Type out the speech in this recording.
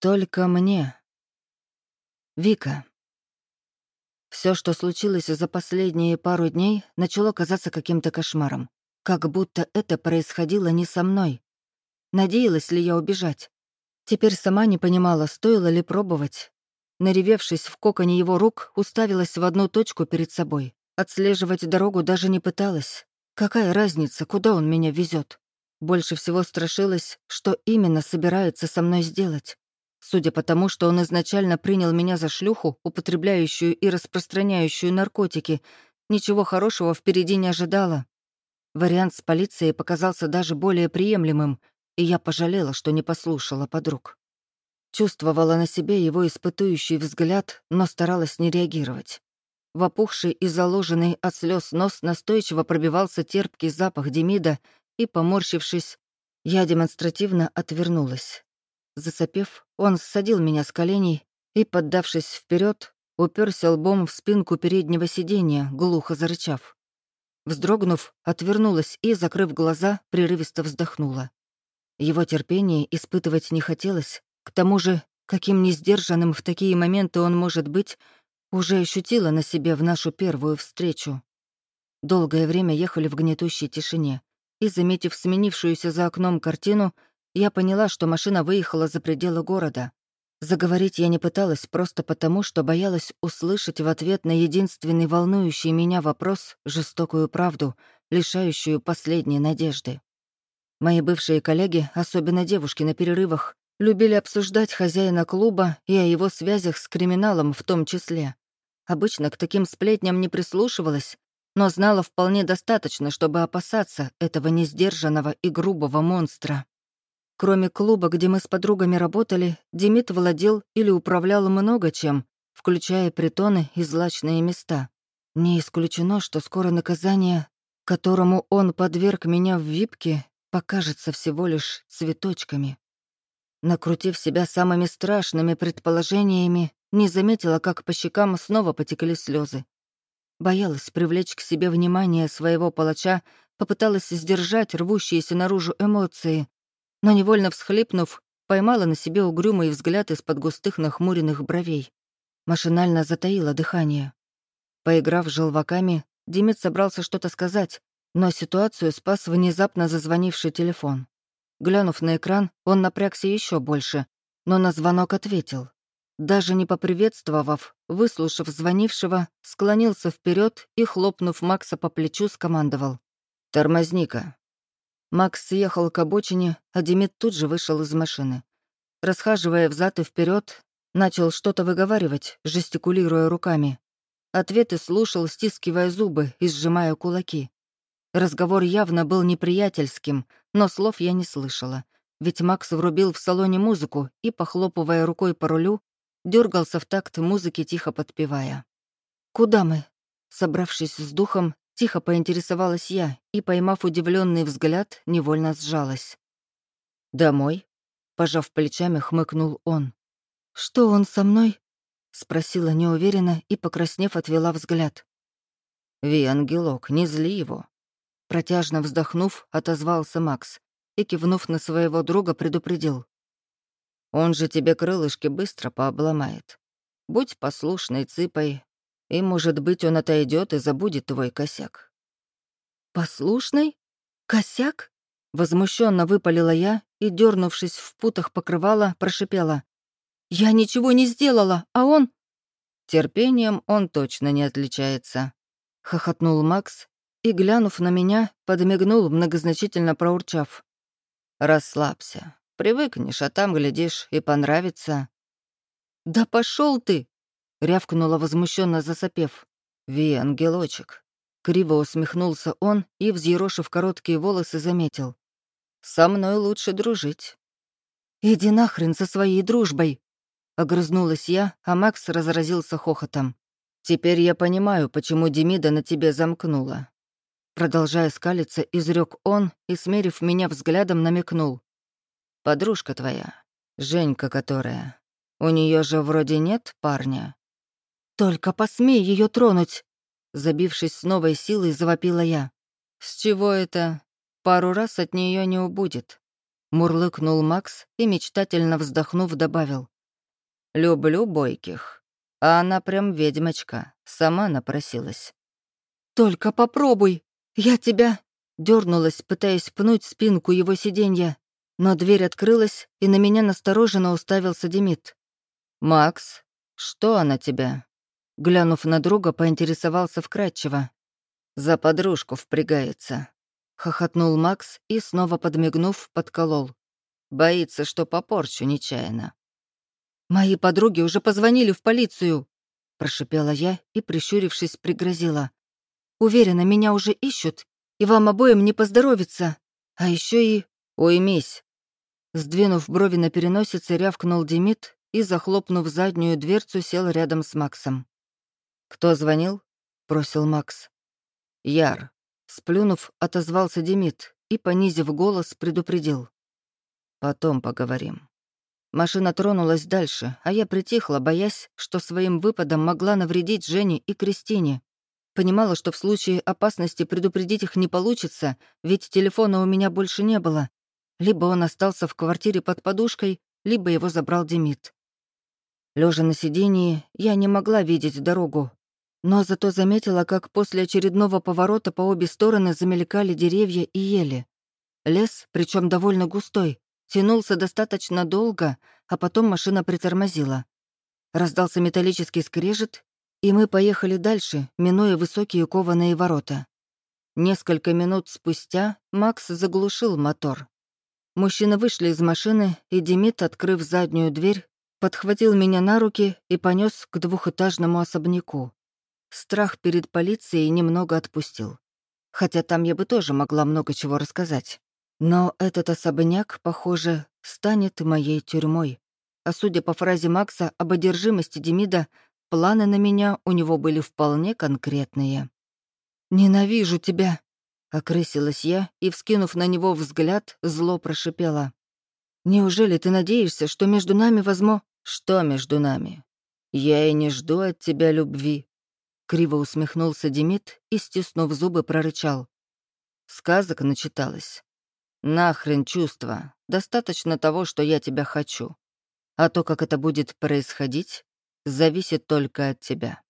Только мне. Вика. Все, что случилось за последние пару дней, начало казаться каким-то кошмаром. Как будто это происходило не со мной. Надеялась ли я убежать? Теперь сама не понимала, стоило ли пробовать. Наревевшись в коконе его рук, уставилась в одну точку перед собой. Отслеживать дорогу даже не пыталась. Какая разница, куда он меня везет? Больше всего страшилась, что именно собирается со мной сделать. Судя по тому, что он изначально принял меня за шлюху, употребляющую и распространяющую наркотики, ничего хорошего впереди не ожидала. Вариант с полицией показался даже более приемлемым, и я пожалела, что не послушала подруг. Чувствовала на себе его испытующий взгляд, но старалась не реагировать. В опухший и заложенный от слез нос настойчиво пробивался терпкий запах Демида, и, поморщившись, я демонстративно отвернулась. Засопев, он ссадил меня с коленей и, поддавшись вперед, уперся лбом в спинку переднего сиденья, глухо зарычав. Вздрогнув, отвернулась и, закрыв глаза, прерывисто вздохнула. Его терпение испытывать не хотелось, к тому же, каким несдержанным в такие моменты он может быть, уже ощутила на себе в нашу первую встречу. Долгое время ехали в гнетущей тишине, и, заметив сменившуюся за окном картину, я поняла, что машина выехала за пределы города. Заговорить я не пыталась просто потому, что боялась услышать в ответ на единственный волнующий меня вопрос жестокую правду, лишающую последней надежды. Мои бывшие коллеги, особенно девушки на перерывах, любили обсуждать хозяина клуба и о его связях с криминалом в том числе. Обычно к таким сплетням не прислушивалась, но знала вполне достаточно, чтобы опасаться этого несдержанного и грубого монстра. Кроме клуба, где мы с подругами работали, Демид владел или управлял много чем, включая притоны и злачные места. Не исключено, что скоро наказание, которому он подверг меня в випке, покажется всего лишь цветочками. Накрутив себя самыми страшными предположениями, не заметила, как по щекам снова потекли слезы. Боялась привлечь к себе внимание своего палача, попыталась сдержать рвущиеся наружу эмоции, но, невольно всхлипнув, поймала на себе угрюмый взгляд из-под густых нахмуренных бровей. Машинально затаила дыхание. Поиграв желваками, Демид собрался что-то сказать, но ситуацию спас внезапно зазвонивший телефон. Глянув на экран, он напрягся еще больше, но на звонок ответил. Даже не поприветствовав, выслушав звонившего, склонился вперед и, хлопнув Макса по плечу, скомандовал. «Тормозни-ка». Макс съехал к обочине, а Демид тут же вышел из машины. Расхаживая взад и вперед, начал что-то выговаривать, жестикулируя руками. Ответы слушал, стискивая зубы и сжимая кулаки. Разговор явно был неприятельским, но слов я не слышала, ведь Макс врубил в салоне музыку и, похлопывая рукой по рулю, дергался в такт музыки, тихо подпевая. «Куда мы?» Собравшись с духом, Тихо поинтересовалась я и, поймав удивленный взгляд, невольно сжалась. «Домой?» — пожав плечами, хмыкнул он. «Что он со мной?» — спросила неуверенно и, покраснев, отвела взгляд. «Ви, ангелок, не зли его!» Протяжно вздохнув, отозвался Макс и, кивнув на своего друга, предупредил. «Он же тебе крылышки быстро пообломает. Будь послушной цыпой, и, может быть, он отойдет и забудет твой косяк. Послушный? Косяк? Возмущенно выпалила я и, дернувшись в путах покрывала, прошипела. «Я ничего не сделала, а он...» «Терпением он точно не отличается», — хохотнул Макс и, глянув на меня, подмигнул, многозначительно проурчав. «Расслабься. Привыкнешь, а там, глядишь, и понравится». «Да пошел ты!» Рявкнула возмущенно засопев. «Ви, ангелочек!» Криво усмехнулся он и, взъерошив короткие волосы, заметил. «Со мной лучше дружить». «Иди нахрен со своей дружбой!» Огрызнулась я, а Макс разразился хохотом. «Теперь я понимаю, почему Демида на тебе замкнула». Продолжая скалиться, изрек он и, смерив меня взглядом, намекнул. «Подружка твоя, Женька которая, у нее же вроде нет парня». «Только посмей ее тронуть!» Забившись с новой силой, завопила я. «С чего это? Пару раз от нее не убудет». Мурлыкнул Макс и, мечтательно вздохнув, добавил. «Люблю бойких. А она прям ведьмочка, сама напросилась». «Только попробуй! Я тебя...» Дернулась, пытаясь пнуть спинку его сиденья, но дверь открылась, и на меня настороженно уставился Демид. «Макс, что она тебя?» Глянув на друга, поинтересовался вкратчиво. «За подружку впрягается», — хохотнул Макс и, снова подмигнув, подколол. «Боится, что попорчу нечаянно». «Мои подруги уже позвонили в полицию», — прошипела я и, прищурившись, пригрозила. «Уверена, меня уже ищут, и вам обоим не поздоровится. А еще и... Уймись!» Сдвинув брови на переносице, рявкнул Демид и, захлопнув заднюю дверцу, сел рядом с Максом. «Кто звонил?» — бросил Макс. «Яр». Сплюнув, отозвался Демид и, понизив голос, предупредил. «Потом поговорим». Машина тронулась дальше, а я притихла, боясь, что своим выпадом могла навредить Жене и Кристине. Понимала, что в случае опасности предупредить их не получится, ведь телефона у меня больше не было. Либо он остался в квартире под подушкой, либо его забрал Демид. Лежа на сидении, я не могла видеть дорогу, но зато заметила, как после очередного поворота по обе стороны замелькали деревья и ели. Лес, причем довольно густой, тянулся достаточно долго, а потом машина притормозила. Раздался металлический скрежет, и мы поехали дальше, минуя высокие кованые ворота. Несколько минут спустя Макс заглушил мотор. Мужчины вышли из машины, и Демид, открыв заднюю дверь, подхватил меня на руки и понес к двухэтажному особняку. Страх перед полицией немного отпустил. Хотя там я бы тоже могла много чего рассказать. Но этот особняк, похоже, станет моей тюрьмой. А судя по фразе Макса об одержимости Демида, планы на меня у него были вполне конкретные. «Ненавижу тебя!» — окрысилась я и, вскинув на него взгляд, зло прошипела. «Неужели ты надеешься, что между нами возможно...» «Что между нами? Я и не жду от тебя любви», Криво усмехнулся Демид и, стиснув зубы, прорычал. Сказок начиталась. Нахрен чувства. Достаточно того, что я тебя хочу. А то, как это будет происходить, зависит только от тебя.